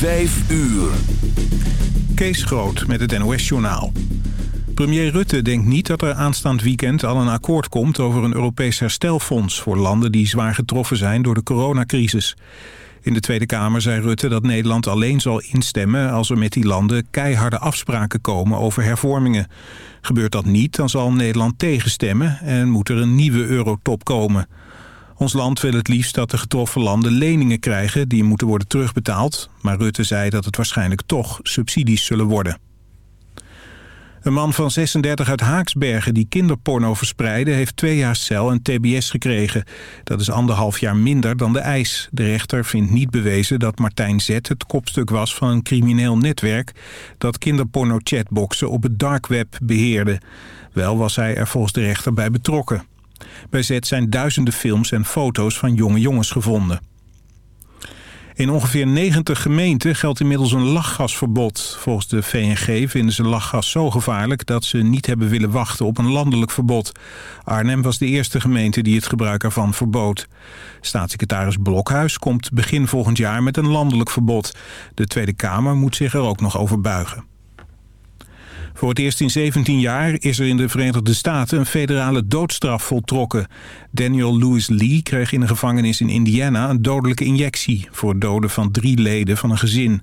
Vijf uur. Kees Groot met het NOS-journaal. Premier Rutte denkt niet dat er aanstaand weekend al een akkoord komt... over een Europees herstelfonds voor landen die zwaar getroffen zijn door de coronacrisis. In de Tweede Kamer zei Rutte dat Nederland alleen zal instemmen... als er met die landen keiharde afspraken komen over hervormingen. Gebeurt dat niet, dan zal Nederland tegenstemmen... en moet er een nieuwe eurotop komen... Ons land wil het liefst dat de getroffen landen leningen krijgen... die moeten worden terugbetaald. Maar Rutte zei dat het waarschijnlijk toch subsidies zullen worden. Een man van 36 uit Haaksbergen die kinderporno verspreidde... heeft twee jaar cel en tbs gekregen. Dat is anderhalf jaar minder dan de eis. De rechter vindt niet bewezen dat Martijn Z. het kopstuk was van een crimineel netwerk... dat kinderporno-chatboxen op het dark web beheerde. Wel was hij er volgens de rechter bij betrokken. Bij Z zijn duizenden films en foto's van jonge jongens gevonden. In ongeveer 90 gemeenten geldt inmiddels een lachgasverbod. Volgens de VNG vinden ze lachgas zo gevaarlijk... dat ze niet hebben willen wachten op een landelijk verbod. Arnhem was de eerste gemeente die het gebruik ervan verbood. Staatssecretaris Blokhuis komt begin volgend jaar met een landelijk verbod. De Tweede Kamer moet zich er ook nog over buigen. Voor het eerst in 17 jaar is er in de Verenigde Staten een federale doodstraf voltrokken. Daniel Lewis Lee kreeg in een gevangenis in Indiana een dodelijke injectie... voor doden van drie leden van een gezin.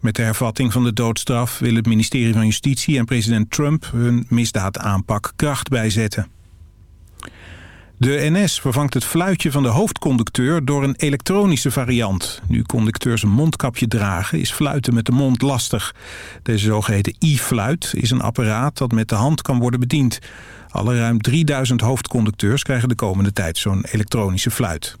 Met de hervatting van de doodstraf wil het ministerie van Justitie en president Trump hun misdaadaanpak kracht bijzetten. De NS vervangt het fluitje van de hoofdconducteur door een elektronische variant. Nu conducteurs een mondkapje dragen is fluiten met de mond lastig. Deze zogeheten e-fluit is een apparaat dat met de hand kan worden bediend. Alle ruim 3000 hoofdconducteurs krijgen de komende tijd zo'n elektronische fluit.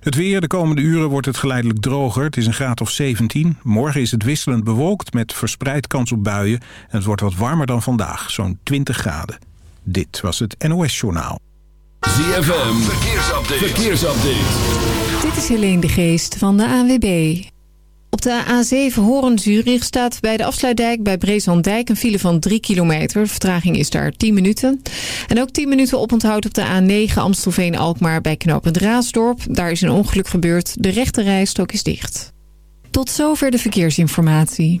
Het weer, de komende uren wordt het geleidelijk droger. Het is een graad of 17. Morgen is het wisselend bewolkt met verspreid kans op buien. En het wordt wat warmer dan vandaag, zo'n 20 graden. Dit was het NOS Journaal. ZFM, verkeersupdate. verkeersupdate. Dit is Helene de Geest van de ANWB. Op de A7 Horen-Zurich staat bij de afsluitdijk bij Breeslanddijk een file van 3 kilometer. Vertraging is daar 10 minuten. En ook 10 minuten oponthoud op de A9 Amstelveen-Alkmaar bij knooppunt Raasdorp. Daar is een ongeluk gebeurd. De rechte rijstok is dicht. Tot zover de verkeersinformatie.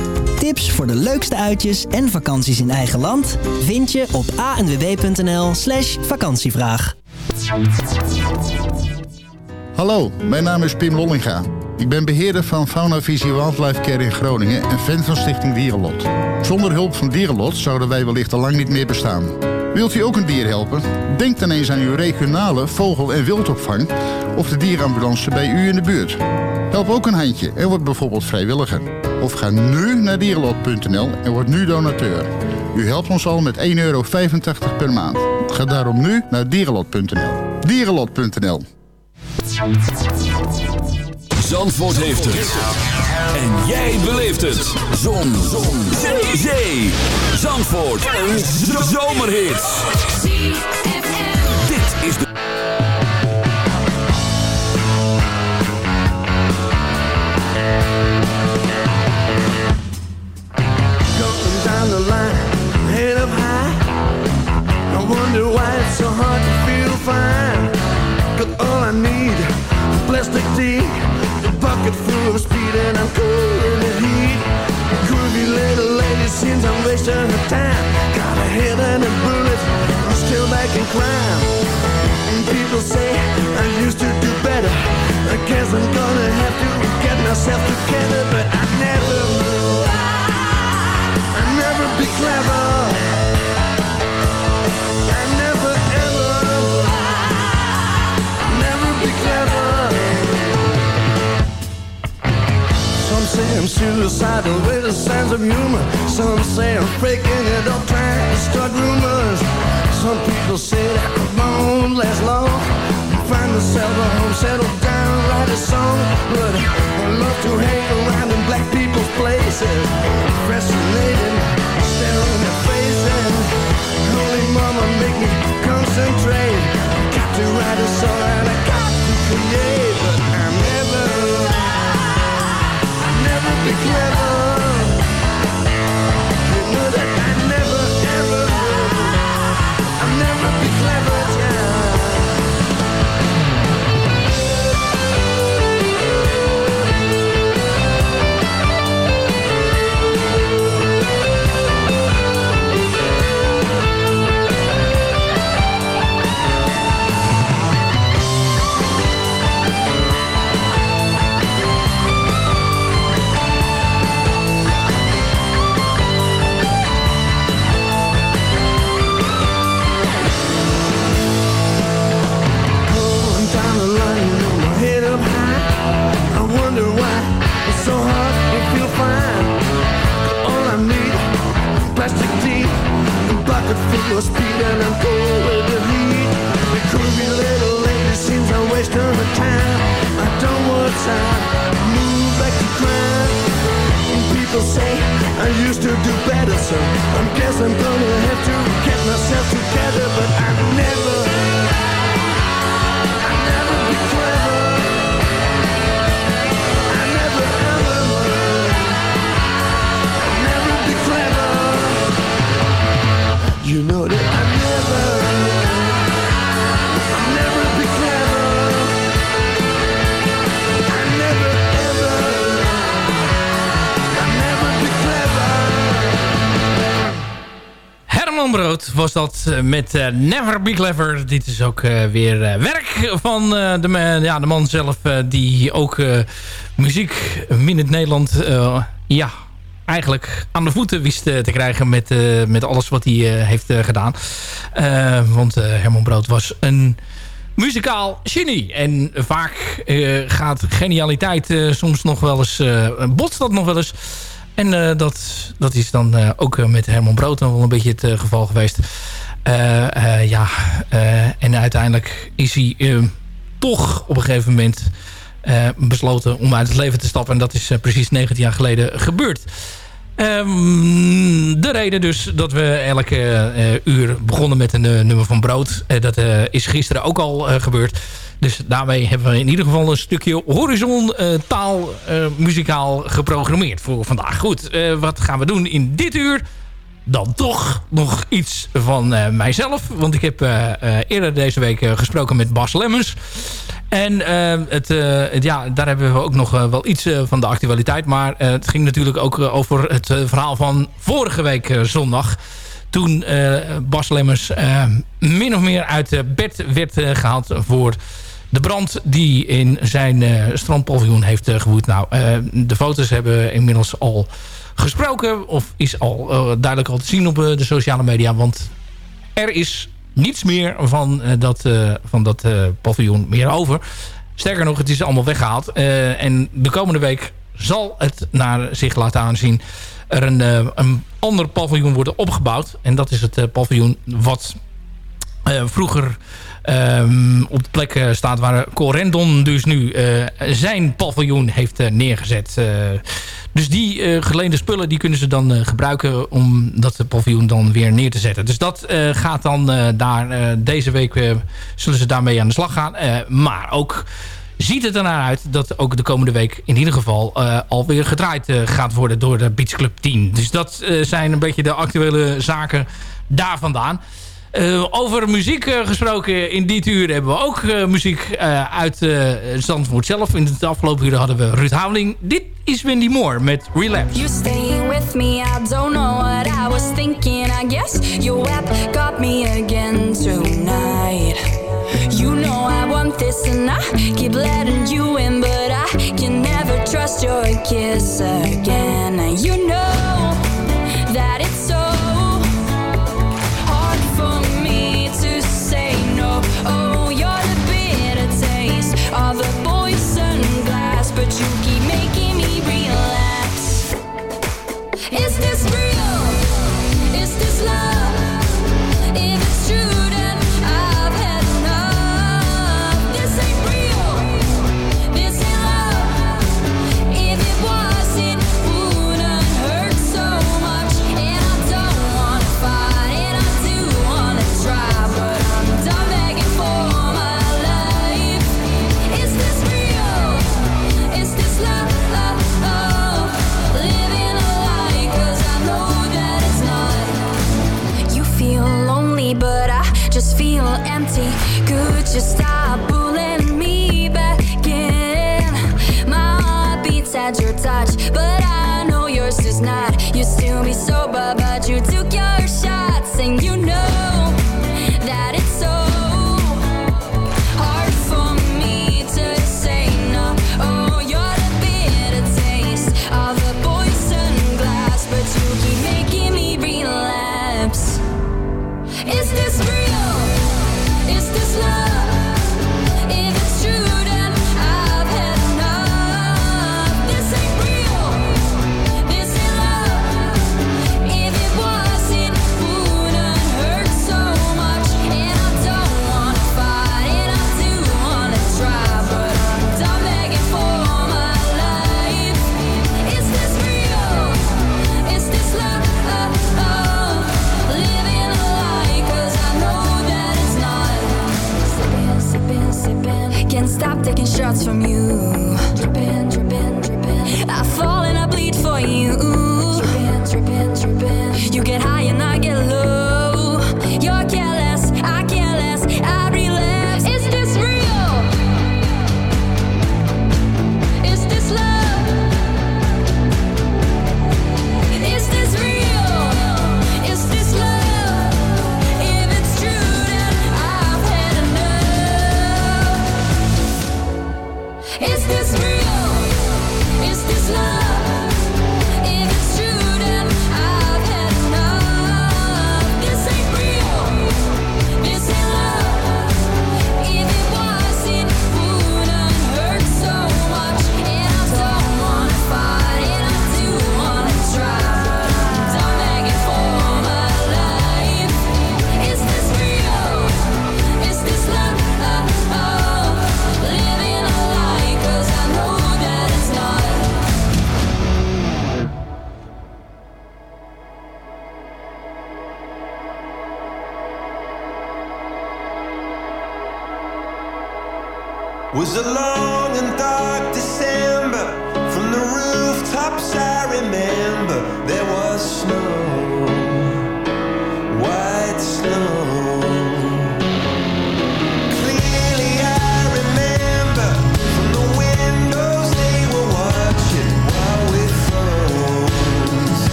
Tips voor de leukste uitjes en vakanties in eigen land vind je op anwb.nl slash vakantievraag. Hallo, mijn naam is Pim Lollinga. Ik ben beheerder van Fauna Visie Wildlife Care in Groningen en fan van Stichting Dierenlot. Zonder hulp van Dierenlot zouden wij wellicht al lang niet meer bestaan. Wilt u ook een dier helpen? Denk dan eens aan uw regionale vogel- en wildopvang of de dierenambulance bij u in de buurt. Help ook een handje en word bijvoorbeeld vrijwilliger. Of ga nu naar dierenlot.nl en word nu donateur. U helpt ons al met 1,85 euro per maand. Ga daarom nu naar dierenlot.nl. Dierenlot.nl Zandvoort heeft het. En jij beleeft het. Zon. Zon. Zee. Zee. Zandvoort. Een zomerhit. Crime. And people say I used to do better. I guess I'm gonna have to get myself together, but I never will. I never be clever. I never ever, never be clever. Some say I'm suicidal with a sense of humor. Some say I'm faking it up, trying to start rumors. Some people say that it won't last long. Find yourself a home, settle down, write a song. But I love to hang around in black people's places. Fascinating, stare in their faces. Holy mama, make me concentrate. Got to write a song and I got to create. But I'm never, I'll never be clever. Eh, met eh, Never Be Clever. Dit is ook eh, weer werk van de, man, ja, de man zelf... die ook muziek in het Nederland... ja, eigenlijk aan de voeten wist te krijgen... met, met alles wat hij heeft gedaan. Want Herman Brood was een muzikaal genie. En vaak gaat genialiteit soms nog wel eens... botst dat nog wel eens... En eh, dat, dat is dan eh, ook eh, met Herman Brood dan wel een beetje het geval geweest. Ja, en uiteindelijk is hij toch op een gegeven moment besloten om uit het leven te stappen. En dat is precies 19 jaar geleden gebeurd. Ehm, de reden dus dat we elke uur begonnen met een nummer van brood. Dat is gisteren ook al gebeurd. Dus daarmee hebben we in ieder geval een stukje horizon eh, taal eh, muzikaal geprogrammeerd voor vandaag. Goed, eh, wat gaan we doen in dit uur? Dan toch nog iets van mijzelf. Want ik heb eerder deze week gesproken met Bas Lemmens. En het, ja, daar hebben we ook nog wel iets van de actualiteit. Maar het ging natuurlijk ook over het verhaal van vorige week zondag. Toen Bas Lemmers min of meer uit bed werd eh, gehaald voor de brand die in zijn eh strandpaviljoen heeft eh, gewoed. Nou, eh, de foto's hebben inmiddels al gesproken. Of is al duidelijk al te zien op de sociale media. Want er is niets meer van dat, van dat paviljoen meer over. Sterker nog, het is allemaal weggehaald. Eh, en de komende week zal het naar zich laten aanzien... er een, een ander paviljoen worden opgebouwd. En dat is het paviljoen wat vroeger ehm, op de plek eh, staat waar Corendon dus nu eh, zijn paviljoen heeft eh, neergezet. Dus die geleende spullen die kunnen ze dan gebruiken om dat paviljoen dan weer neer te zetten. Dus dat gaat dan daar deze week zullen ze daarmee aan de slag gaan. Maar ook ziet het ernaar uit dat ook de komende week in ieder geval eh, alweer gedraaid gaat worden door de Beach Club 10. Dus dat zijn een beetje de actuele zaken daar vandaan. Eh, over muziek eh, gesproken, in dit uur hebben we ook eh, muziek uit Zandvoort zelf. In het afgelopen uur hadden we Ruud Hameling. Dit is Wendy Moore met Relapse. You staying with me, I don't know what I was thinking. I guess your web got me again tonight. You know I want this and I keep letting you in, but I can never trust your kiss again. You know Could you stop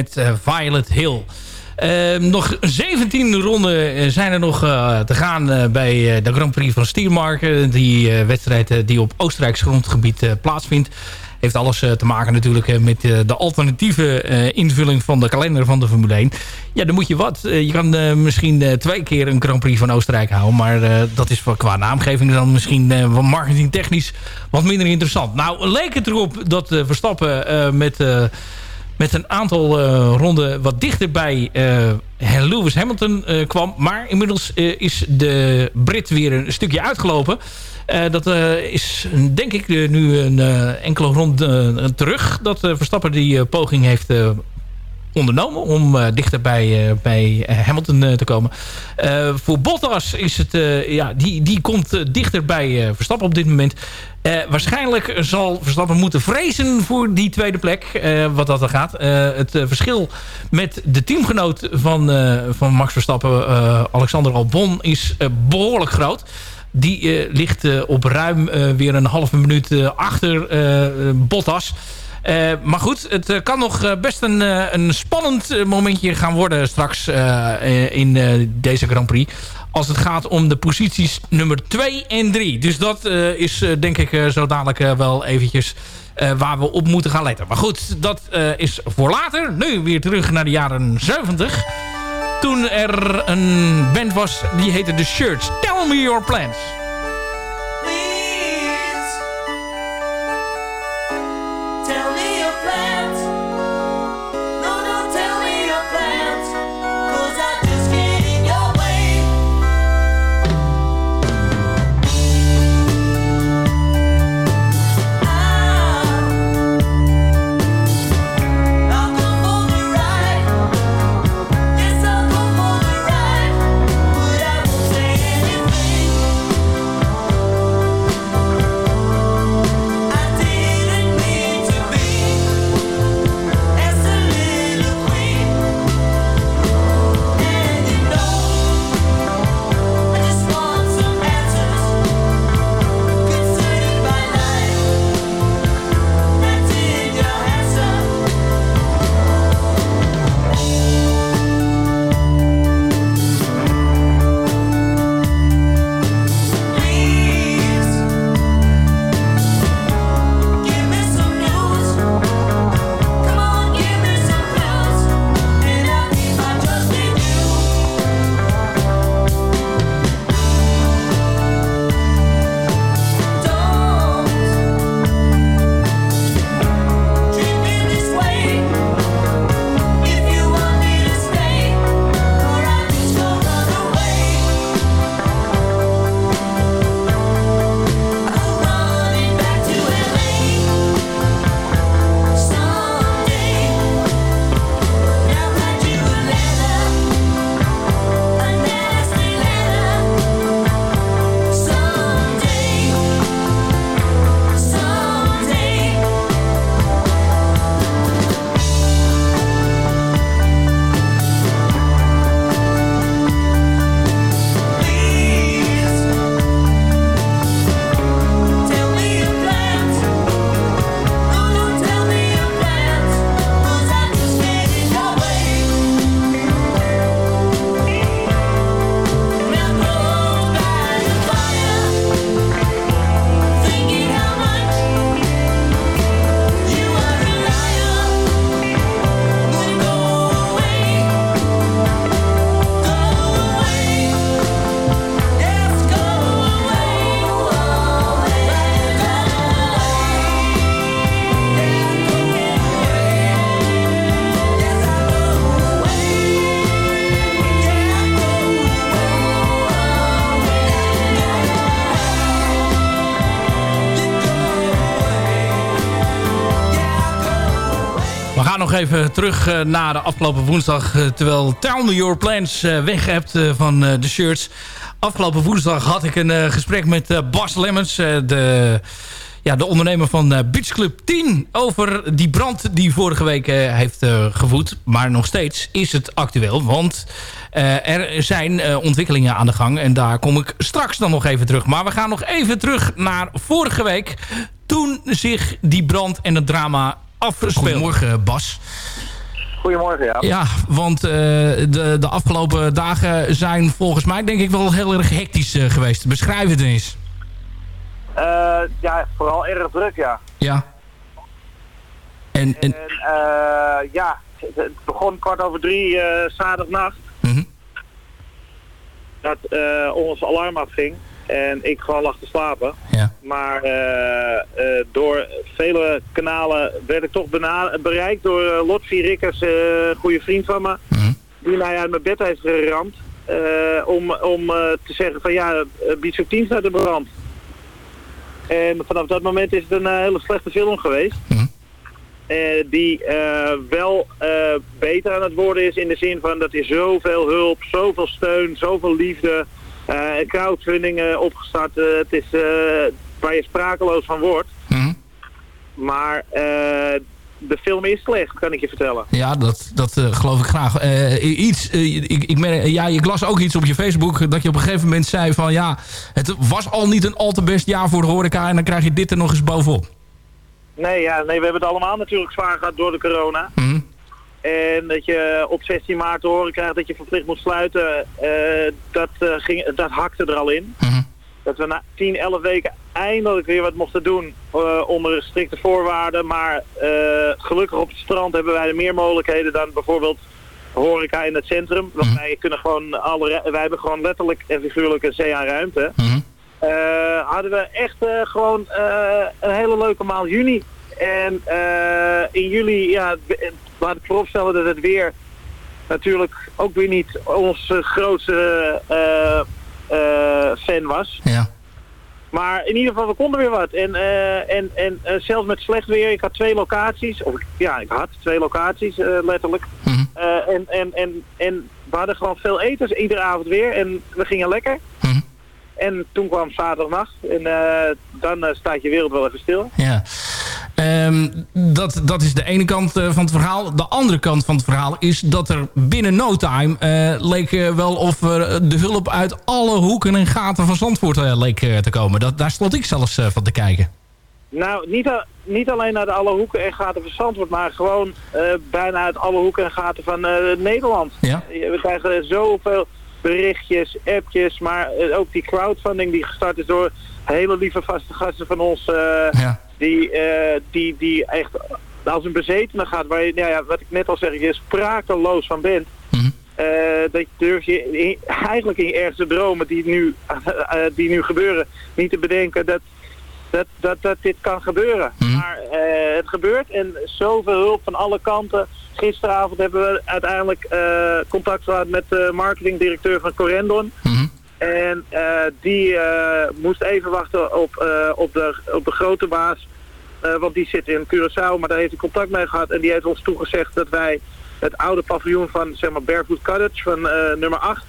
met eh, Violet Hill. Eh, nog 17 ronden eh, zijn er nog eh, te gaan bij de Grand Prix van Stiermarken. Die wedstrijd die op Oostenrijks grondgebied plaatsvindt. Heeft alles te maken natuurlijk met de alternatieve invulling van de kalender van de Formule 1. Ja, dan moet je wat. Je kan misschien twee keer een Grand Prix van Oostenrijk houden. Maar dat is qua naamgeving dan misschien wat marketingtechnisch wat minder interessant. Nou, leek het erop dat Verstappen met... met een aantal eh, ronden wat dichter bij eh, Lewis Hamilton eh, kwam. Maar inmiddels is de Brit weer een stukje uitgelopen. Dat is denk ik nu een enkele rond eh, terug. Dat Verstappen die poging heeft ondernomen om eh, dichter bij, eh, bij eh, Hamilton te komen. Voor Bottas is het, ja, die, die komt dichter bij Verstappen op dit moment. Waarschijnlijk zal Verstappen moeten vrezen voor die tweede plek, wat dat er gaat. Het verschil met de teamgenoot van, van Max Verstappen, Alexander Albon, is eh, behoorlijk groot. Die ligt op ruim weer een halve minuut achter Bottas. Eh, maar goed, het eh, kan nog eh, best een, een spannend momentje gaan worden straks in deze Grand Prix. Als het gaat om de posities nummer 2 en 3. Dus dat is denk ik zo dadelijk wel eventjes waar we op moeten gaan letten. Maar goed, dat is voor later. Nu weer terug naar de jaren 70. Toen er een band was die heette The Shirts. Tell me your plans. Even terug eh, naar de afgelopen woensdag. eh, terwijl Tell Me Your Plans eh, weg hebt van de shirts. Afgelopen woensdag had ik een gesprek met Bas Lemmens. de, ja, de ondernemer van Beach Club 10. Over die brand die vorige week heeft gevoed. Maar nog steeds is het actueel. Want er zijn ontwikkelingen aan de gang. En daar kom ik straks dan nog even terug. Maar we gaan nog even terug naar vorige week. Toen zich die brand en het drama afspeelde. Goedemorgen Bas. Goedemorgen, ja. Ja, want eh, de, de afgelopen dagen zijn volgens mij denk ik wel heel erg hectisch eh, geweest. Beschrijf het eens. Eh, ja, vooral erg druk, ja. Ja. En, en, En eh, ja, het, begon kwart over drie eh zaterdagnacht. Mhm. Dat eh, ons alarm afging. En ik gewoon lag te slapen. Ja. Maar eh, eh, door vele kanalen werd ik toch bereikt door uh, Lotfi Rikkers, een goede vriend van me. Die mij uit mijn bed heeft geramd. om om te zeggen van ja, Beach 10 staat in brand. En vanaf dat moment is het een hele slechte film geweest. Eh, die wel beter aan het worden is in de zin van dat er zoveel hulp, zoveel steun, zoveel liefde, crowdfunding eh, opgestart. Eh, het is eh, waar je sprakeloos van wordt. Maar eh, de film is slecht, kan ik je vertellen. Ja, dat, dat eh, geloof ik graag. Eh, iets, eh, ik, ik, merk- ja, ik las ook iets op je Facebook dat je op een gegeven moment zei van ja, het was al niet een al te best jaar voor de horeca en dan krijg je dit er nog eens bovenop. Nee, ja, nee, we hebben het allemaal natuurlijk zwaar gehad door de corona. Mhm. En dat je op 16 maart te horen krijgt dat je verplicht moet sluiten, eh, dat, eh, ging, dat hakte er al in. Mhm. Dat we na 10, 11 weken eindelijk weer wat mochten doen eh, onder strikte voorwaarden. Maar gelukkig op het strand hebben wij er meer mogelijkheden dan bijvoorbeeld horeca in het centrum. Want wij kunnen gewoon alle, wij hebben gewoon letterlijk en figuurlijk een zee aan ruimte. Mhm. Hadden we echt gewoon een hele leuke maand juni. En eh, in juli, ja, we- laat ik vooropstellen dat het weer natuurlijk ook weer niet onze grootste eh, eh, fan was. Ja. Maar in ieder geval, we konden weer wat. En, eh, en, en eh, zelfs met slecht weer, ik had twee locaties. Of ja, ik had twee locaties, eh, letterlijk. Mhm. Eh, en, en, en, en we hadden gewoon veel eten, iedere avond weer. En we gingen lekker. Mhm. En toen kwam zaterdagnacht. En eh, dan eh, staat je wereld wel even stil. Ja. Ehm, dat, dat is de ene kant eh, van het verhaal. De andere kant van het verhaal is dat er binnen no time... eh, leek eh, wel of er de hulp uit alle hoeken en gaten van Zandvoort leek te komen. Dat, daar stond ik zelfs van te kijken. Nou, niet, niet alleen uit alle hoeken en gaten van Zandvoort, maar gewoon bijna uit alle hoeken en gaten van Nederland. Ja. We krijgen zoveel berichtjes, appjes, maar ook die crowdfunding die gestart is door hele lieve vaste gasten van ons, Ja. Die, eh, die, die echt als een bezetene gaat, waar je, nou ja, wat ik net al zeg, je sprakeloos van bent. Mhm. Eh, dat durf je in- eigenlijk in je ergste dromen die nu, eh, die nu gebeuren, niet te bedenken dat, dat, dat, dat dit kan gebeuren. Mhm. Maar het gebeurt en zoveel hulp van alle kanten. Gisteravond hebben we uiteindelijk contact gehad met de marketingdirecteur van Corendon. Mhm. En eh, die eh, moest even wachten op, eh, op, de, op de grote baas. Want die zit in Curaçao, maar daar heeft hij contact mee gehad. En die heeft ons toegezegd dat wij het oude paviljoen van zeg maar Barefoot Cottage van nummer 8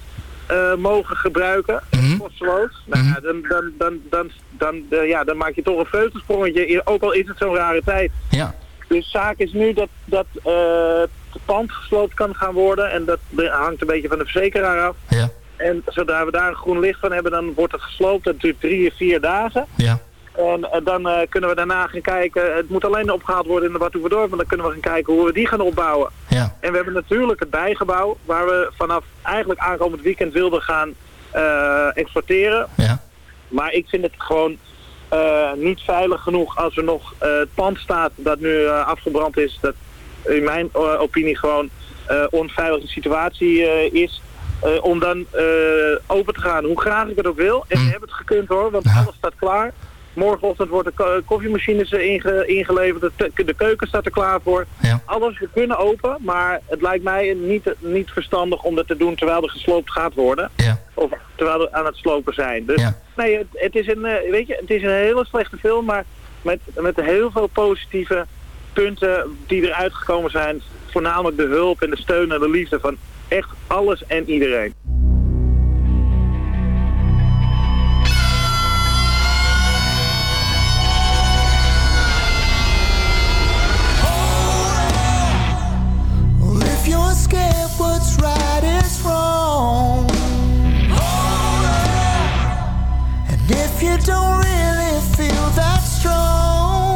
eh, mogen gebruiken. Mhm. Kosteloos. Nou ja, dan, dan, dan, dan, dan, ja, dan maak je toch een veutelsprongetje. Ook al is het zo'n rare tijd. Ja. Dus zaak is nu dat, dat eh, het pand gesloopt kan gaan worden. En dat hangt een beetje van de verzekeraar af. Ja. En zodra we daar een groen licht van hebben, dan wordt het gesloopt. Dat duurt drie of vier dagen. Ja. En eh, dan eh, kunnen we daarna gaan kijken. Het moet alleen opgehaald worden in de Wattoeverdorp. Maar dan kunnen we gaan kijken hoe we die gaan opbouwen. Ja. En we hebben natuurlijk het bijgebouw. Waar we vanaf eigenlijk aankomend weekend wilden gaan eh, exporteren. Ja. Maar ik vind het gewoon niet veilig genoeg als er nog het pand staat dat nu afgebrand is. Dat in mijn opinie gewoon onveilige situatie is. Eh, om dan eh, open te gaan, hoe graag ik het ook wil. En we hebben het gekund hoor, want Ja. alles staat klaar. Morgenochtend wordt de ko- koffiemachines inge- ingeleverd, de, de keuken staat er klaar voor. Ja. Alles, we kunnen open, maar het lijkt mij niet, niet verstandig om dat te doen terwijl er gesloopt gaat worden. Ja. Of terwijl we aan het slopen zijn. Dus Ja. nee, het, het is een, eh, weet je, het is een hele slechte film, maar met, met heel veel positieve punten die eruit gekomen zijn. Voornamelijk de hulp en de steun en de liefde van echt alles en iedereen. What's right is wrong. And if you don't really feel that strong,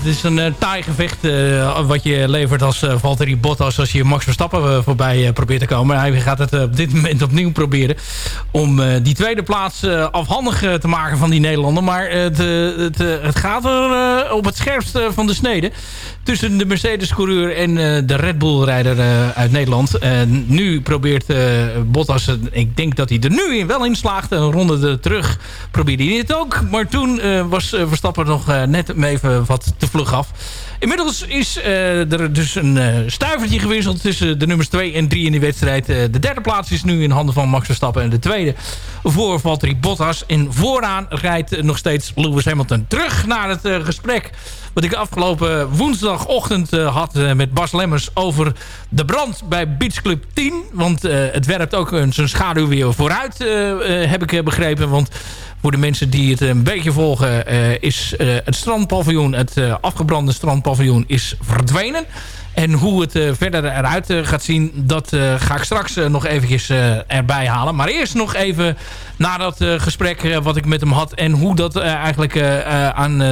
het is een eh, taai gevecht eh, wat je levert als eh, Valtteri Bottas... als je Max Verstappen voorbij probeert te komen. Hij gaat het op dit moment opnieuw proberen... om die tweede plaats afhandig te maken van die Nederlander. Maar het, het, gaat er op het scherpst eh, van de snede... tussen de Mercedes-coureur en de Red Bull-rijder uit Nederland. En nu probeert Bottas... ik denk dat hij er nu wel in slaagt. Een ronde er terug probeerde hij het ook. Maar toen was Verstappen nog net even wat te vlug af. Inmiddels is eh, er dus een eh, stuivertje gewisseld tussen de nummers 2 en 3 in de wedstrijd. Eh, de derde plaats is nu in handen van Max Verstappen. En de tweede voor Valtteri Bottas. En vooraan rijdt nog steeds Lewis Hamilton terug naar het gesprek... wat ik afgelopen woensdagochtend had met Bas Lemmers... over de brand bij Beach Club 10. Want het werpt ook zijn schaduw weer vooruit, heb ik begrepen. Want voor de mensen die het een beetje volgen... eh, is eh, het strandpaviljoen, het eh, afgebrande strandpaviljoen, is verdwenen. En hoe het verder eruit gaat zien... dat ga ik straks nog eventjes erbij halen. Maar eerst nog even naar dat gesprek wat ik met hem had... en hoe dat eigenlijk aan,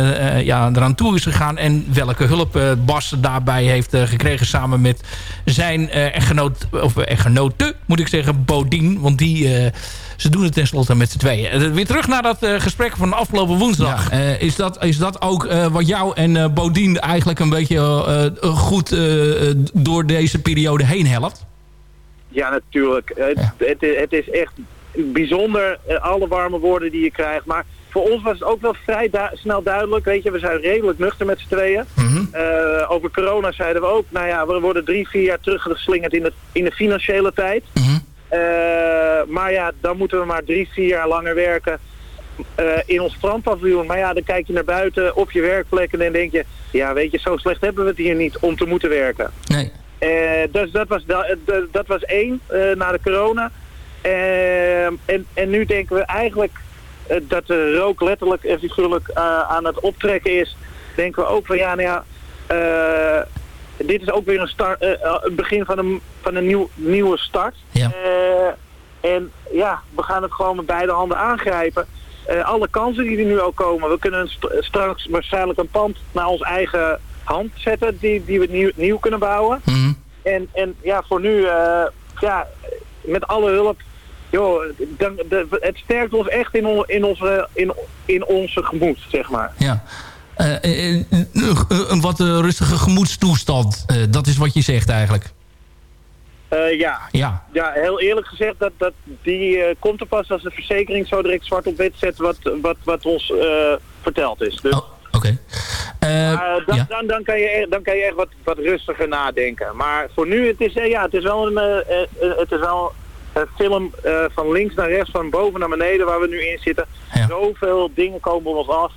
ja, eraan toe is gegaan... en welke hulp Bas daarbij heeft gekregen... samen met zijn echtgenoot, of echtgenote, moet ik zeggen, Bodien. Want die... ze doen het tenslotte met z'n tweeën. Eh, Weer terug naar dat eh, gesprek van afgelopen woensdag. Eh, is, dat, is dat ook eh, wat jou en eh Bodien eigenlijk een beetje goed door deze periode heen helpt? Ja, natuurlijk. Het, het, het is echt bijzonder, alle warme woorden die je krijgt. Maar voor ons was het ook wel vrij du- snel duidelijk. Weet je, we zijn redelijk nuchter met z'n tweeën. Eh, over corona zeiden we ook, nou ja, we worden drie, vier jaar teruggeslingerd in de, in de financiële tijd. Eh, maar ja, dan moeten we maar drie, vier jaar langer werken eh, in ons strandpaviljoen. Maar ja, dan kijk je naar buiten op je werkplek en dan denk je, ja weet je, zo slecht hebben we het hier niet om te moeten werken. Nee. Eh, dus dat was, da- eh, dat was één eh, na de corona. Eh, en, en nu denken we eigenlijk eh, dat de rook letterlijk en figuurlijk eh, aan het optrekken is. Denken we ook van ja, nou ja, eh, dit is ook weer een start, eh, eh, het begin van een, van een nieuw, nieuwe start. Ja. Eh, en ja, we gaan het gewoon met beide handen aangrijpen. Alle kansen die er nu ook komen. We kunnen st- straks waarschijnlijk een pand naar ons eigen hand zetten die, die we nieuw, nieuw kunnen bouwen. En, en ja, voor nu, ja, met alle hulp, joh, het sterkt ons echt in, on, in, onze, in, in onze gemoed, zeg maar. Ja. Eh, eh, eh, een- een wat rustige gemoedstoestand. Dat is wat je zegt eigenlijk. Ja. Ja. ja, heel eerlijk gezegd, dat, dat, die komt er pas als de verzekering zo direct zwart op wit zet wat, wat, wat ons verteld is. Dus, Oké. maar, eh, dan, ja. dan, dan, kan je, dan kan je echt wat, wat rustiger nadenken. Maar voor nu, het is, ja, het is wel een, het is wel een film van links naar rechts, van boven naar beneden waar we nu in zitten. Zoveel dingen komen op ons af.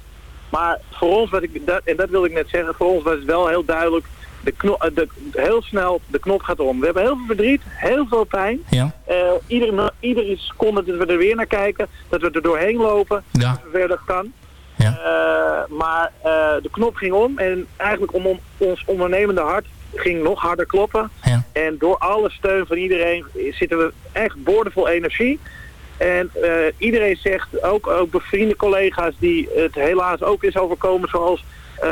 Maar voor ons, wat ik, dat, en dat wil ik net zeggen, voor ons was het wel heel duidelijk, de knop, eh, de, heel snel, de knop gaat om. We hebben heel veel verdriet, heel veel pijn. Ja. Eh, iedere, iedere seconde dat we er weer naar kijken, dat we er doorheen lopen, Ja. dat we verder kan. Eh, maar de knop ging om en eigenlijk om, om ons ondernemende hart ging nog harder kloppen. En door alle steun van iedereen zitten we echt boordevol energie. En eh, iedereen zegt, ook, ook bevriende collega's die het helaas ook is overkomen, zoals eh,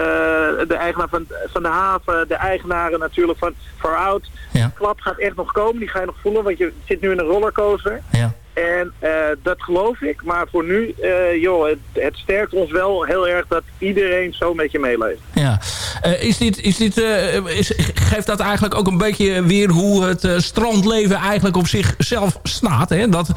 de eigenaar van, van de haven, de eigenaren natuurlijk van Far Out. De klap gaat echt nog komen, die ga je nog voelen, want je zit nu in een rollercoaster. Ja. En eh, dat geloof ik, maar voor nu, eh, joh, het, het sterkt ons wel heel erg dat iedereen zo met je meeleeft. Ja. Eh, is dit, is dit, geeft dat eigenlijk ook een beetje weer hoe het strandleven eigenlijk op zichzelf staat? Hè? Dat,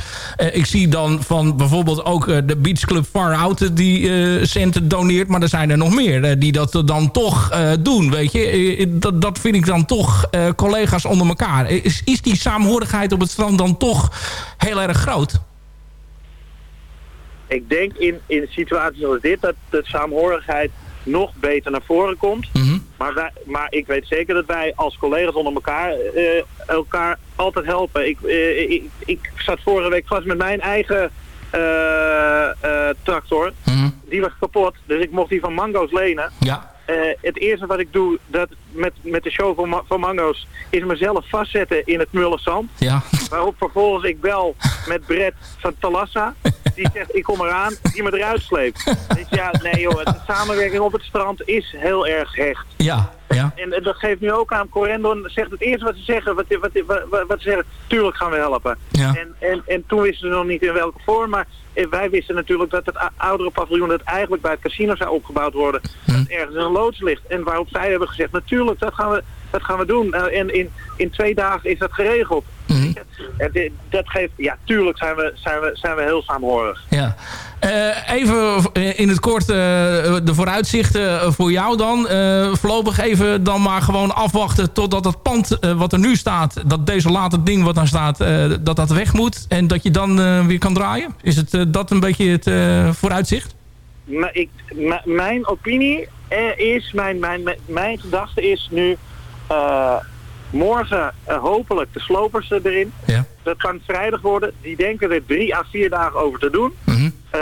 ik zie dan van bijvoorbeeld ook de Beach Club Far Out die centen doneert. Maar er zijn er nog meer die dat dan toch doen, weet je. Dat, dat vind ik dan toch collega's onder elkaar. Is, is die saamhorigheid op het strand dan toch heel erg groot? Ik denk in, in situaties als dit dat de saamhorigheid nog beter naar voren komt. maar, wij, maar ik weet zeker dat wij als collega's onder elkaar eh, elkaar altijd helpen. Ik, eh, ik, ik zat vorige week vast met mijn eigen eh, tractor. Die was kapot, dus ik mocht die van Mango's lenen. Ja. Eh, het eerste wat ik doe dat met, met de show van, Ma- van Mango's is mezelf vastzetten in het mulle zand. Ja. Waarop vervolgens ik bel met Brett van Talassa. die zegt ik kom eraan, die me eruit sleept. Dus ja, nee joh, de samenwerking op het strand is heel erg hecht. Ja, ja. En, en dat geeft nu ook aan, Corendon zegt het eerste wat ze zeggen, wat, wat, wat, wat, ze zeggen, tuurlijk gaan we helpen. Ja. En, en, en toen wisten ze nog niet in welke vorm, maar eh, wij wisten natuurlijk dat het oudere paviljoen dat eigenlijk bij het casino zou opgebouwd worden, Hm. dat ergens in een loods ligt. En waarop zij hebben gezegd, natuurlijk, dat gaan we, dat gaan we doen. Eh, en in, in twee dagen is dat geregeld. Mhm. En dat geeft, ja, tuurlijk zijn we, zijn we, zijn we heel saamhorig. Ja. Eh, even in het kort eh, de vooruitzichten voor jou dan. Eh, voorlopig even dan maar gewoon afwachten totdat het pand wat er nu staat... dat desolate ding wat daar staat, dat dat weg moet. En dat je dan weer kan draaien. Is het dat een beetje het vooruitzicht? Maar ik, mijn opinie is, mijn, mijn, mijn, mijn gedachte is nu morgen eh, hopelijk de slopers eh, erin. Ja. Dat kan vrijdag worden. Die denken er drie à vier dagen over te doen. Mhm. Eh,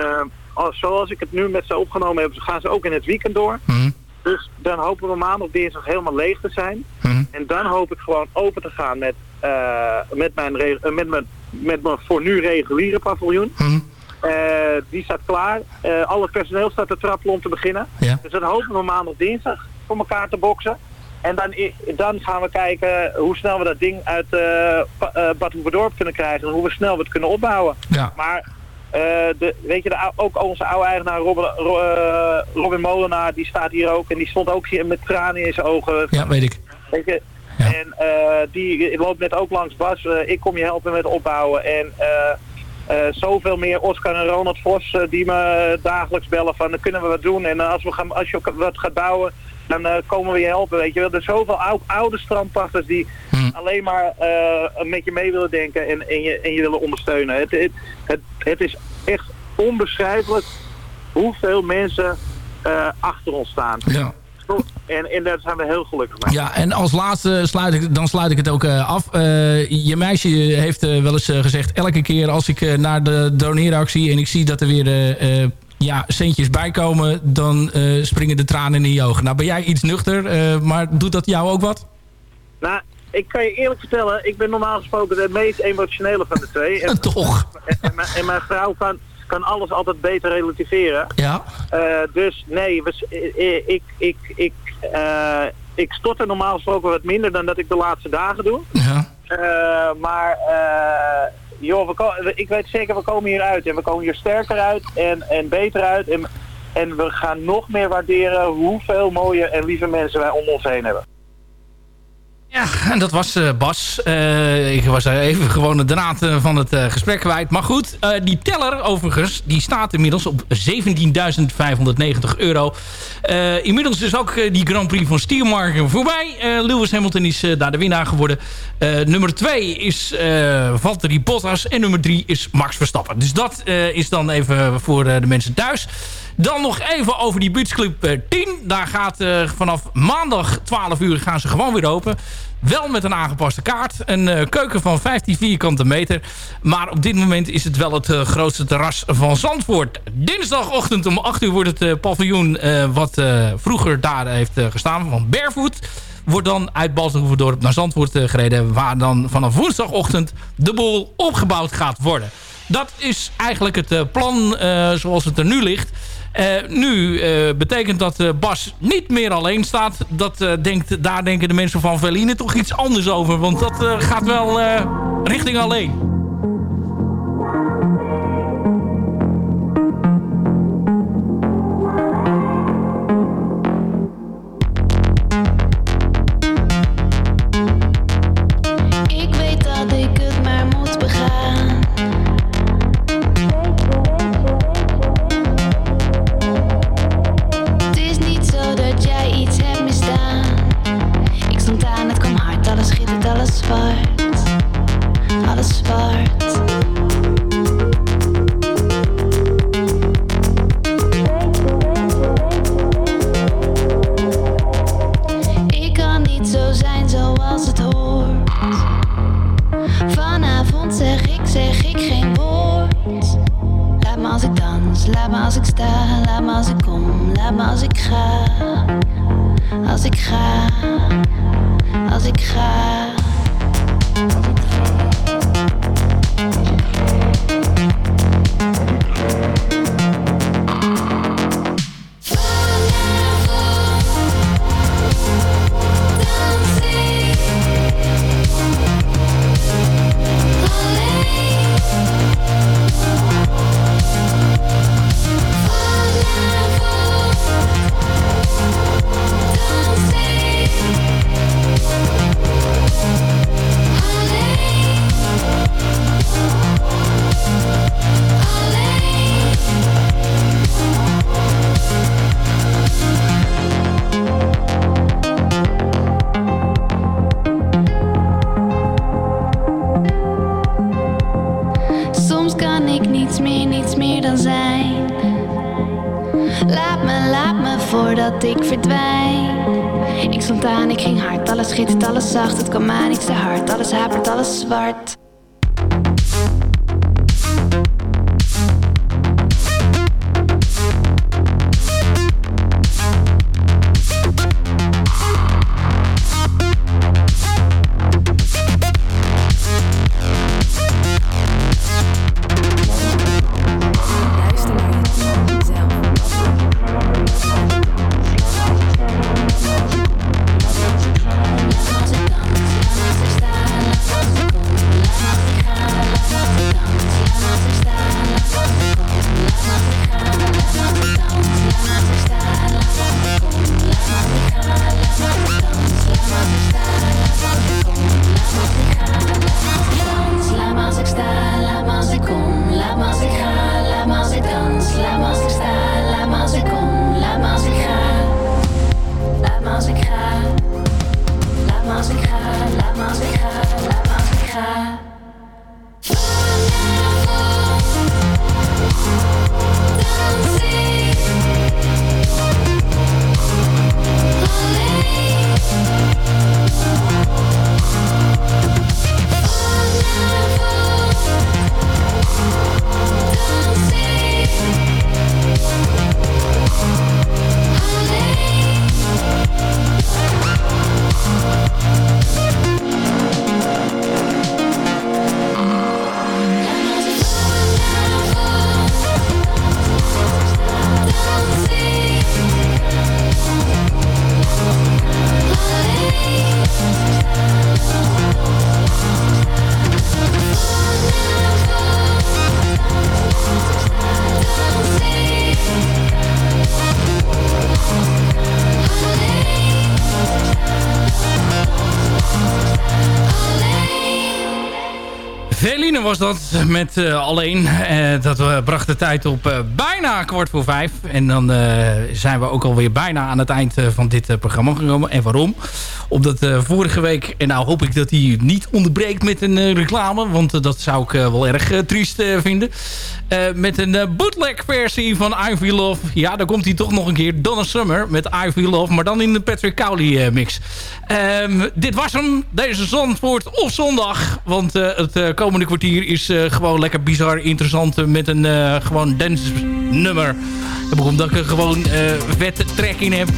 als- zoals ik het nu met ze opgenomen heb, gaan ze ook in het weekend door. Mhm. Dus dan hopen we maandag, dinsdag helemaal leeg te zijn. Mhm. En dan hoop ik gewoon open te gaan met, met, mijn, met, mijn, met mijn voor nu reguliere paviljoen. Die staat klaar. Al het personeel staat te trappelen om te beginnen. Ja. Dus dan hopen we maandag, dinsdag voor elkaar te boksen. En dan, dan gaan we kijken hoe snel we dat ding uit eh, Bad Hoeverdorp kunnen krijgen. En hoe we snel we het kunnen opbouwen. Ja. Maar eh, de, weet je, de, ook onze oude eigenaar Robin, Ro- Robin Molenaar, die staat hier ook. En die stond ook hier met tranen in zijn ogen. ja, weet ik. Weet je, En die loopt net ook langs Bas. Ik kom je helpen met opbouwen. En zoveel meer Oscar en Ronald Vos die me dagelijks bellen van dan kunnen we wat doen. En als, we gaan, als je wat gaat bouwen, dan eh, komen we je helpen. Weet je wel. Er zijn zoveel ou- oude strandpachters die alleen maar eh, met je mee willen denken en, en, je, en je willen ondersteunen. Het, het, het, het is echt onbeschrijfelijk hoeveel mensen eh, achter ons staan. Ja. En, en daar zijn we heel gelukkig mee. Ja, en als laatste sluit ik, dan sluit ik het ook af. Je meisje heeft wel eens gezegd... elke keer als ik naar de doneeractie... en ik zie dat er weer ja, centjes bijkomen... dan eh, springen de tranen in je ogen. Nou ben jij iets nuchter, eh, maar doet dat jou ook wat? Nou, ik kan je eerlijk vertellen, ik ben normaal gesproken de meest emotionele van de twee. En, Toch? En, en mijn, en mijn vrouw kan, kan alles altijd beter relativeren. Ja. Eh, dus nee, ik, ik, ik, eh, ik stotter normaal gesproken wat minder dan dat ik de laatste dagen doe. Ja. Maar joh, ik weet zeker, we komen hier uit. En we komen hier sterker uit en, en beter uit. En, en we gaan nog meer waarderen hoeveel mooie en lieve mensen wij om ons heen hebben. Ja, en dat was eh, Bas. Eh, ik was even gewoon de draad eh, van het gesprek kwijt. Maar goed, die teller overigens, die staat inmiddels op 17.590 euro. Inmiddels is ook die Grand Prix van Stiermarken voorbij. Lewis Hamilton is daar de winnaar geworden. Nummer 2 is Valtteri Bottas en nummer 3 is Max Verstappen. Dus dat is dan even voor de mensen thuis. Dan nog even over die Beach Club eh, 10. Daar gaat eh, vanaf maandag 12 uur gaan ze gewoon weer open. Wel met een aangepaste kaart. Een eh, keuken van 15 vierkante meter. Maar op dit moment is het wel het grootste terras van Zandvoort. Dinsdagochtend om 8 uur wordt het paviljoen... wat vroeger daar heeft gestaan van Barefoot... wordt dan uit Baltenhoeverdorp naar Zandvoort gereden... waar dan vanaf woensdagochtend de boel opgebouwd gaat worden. Dat is eigenlijk het plan zoals het er nu ligt. Eh, nu eh, betekent dat eh, Bas niet meer alleen staat. Dat, denkt, daar denken de mensen van Veline toch iets anders over. Want dat gaat wel richting alleen. Veline was dat met eh, alleen. Eh, dat eh, bracht de tijd op bijna kwart voor vijf. En dan zijn we ook alweer bijna aan het eind van dit programma gekomen. En waarom? Omdat vorige week, en nou hoop ik dat hij niet onderbreekt met een reclame. Want dat zou ik wel erg triest vinden. Met een bootleg versie van Ivy Love. Ja, dan komt hij toch nog een keer. Donna Summer met Ivy Love. Maar dan in de Patrick Cowley mix. Ehm, dit was hem. Deze Zandvoort op zondag. Want het eh, komende kwartier is eh, gewoon lekker bizar interessant. eh, met een eh, gewoon dance nummer. Omdat ik er gewoon vette trek in heb.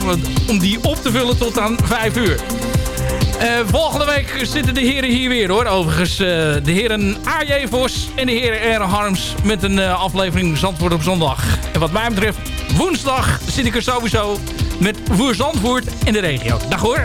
Om die op te vullen tot aan 5 uur. Volgende week zitten de heren hier weer hoor. Overigens de heren A.J. Vos en de heren R. Harms met een aflevering Zandvoort op zondag. En wat mij betreft woensdag zit ik er sowieso met Voer Zandvoort in de regio. Dag hoor.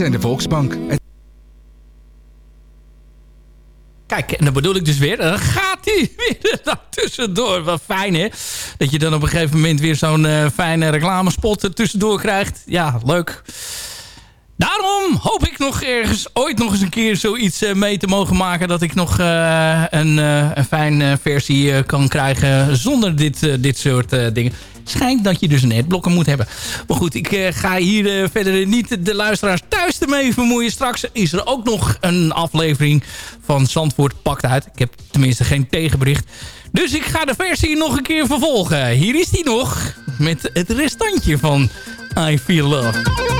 zijn de Volksbank. Kijk, en dan bedoel ik dus weer, dan gaat hij weer daar tussendoor. Wat fijn, hè? Dat je dan op een gegeven moment weer zo'n eh, fijne reclamespot tussendoor krijgt. Ja, leuk. Daarom hoop ik nog ergens ooit nog eens een keer zoiets eh, mee te mogen maken... dat ik nog eh, een, een fijne versie kan krijgen zonder dit, dit soort dingen. Schijnt dat je dus een adblocker moet hebben. Maar goed, ik eh, ga hier eh, verder niet de luisteraars thuis ermee vermoeien. Straks is er ook nog een aflevering van Zandvoort Pakt Uit. Ik heb tenminste geen tegenbericht. Dus ik ga de versie nog een keer vervolgen. Hier is die nog met het restantje van I Feel Love.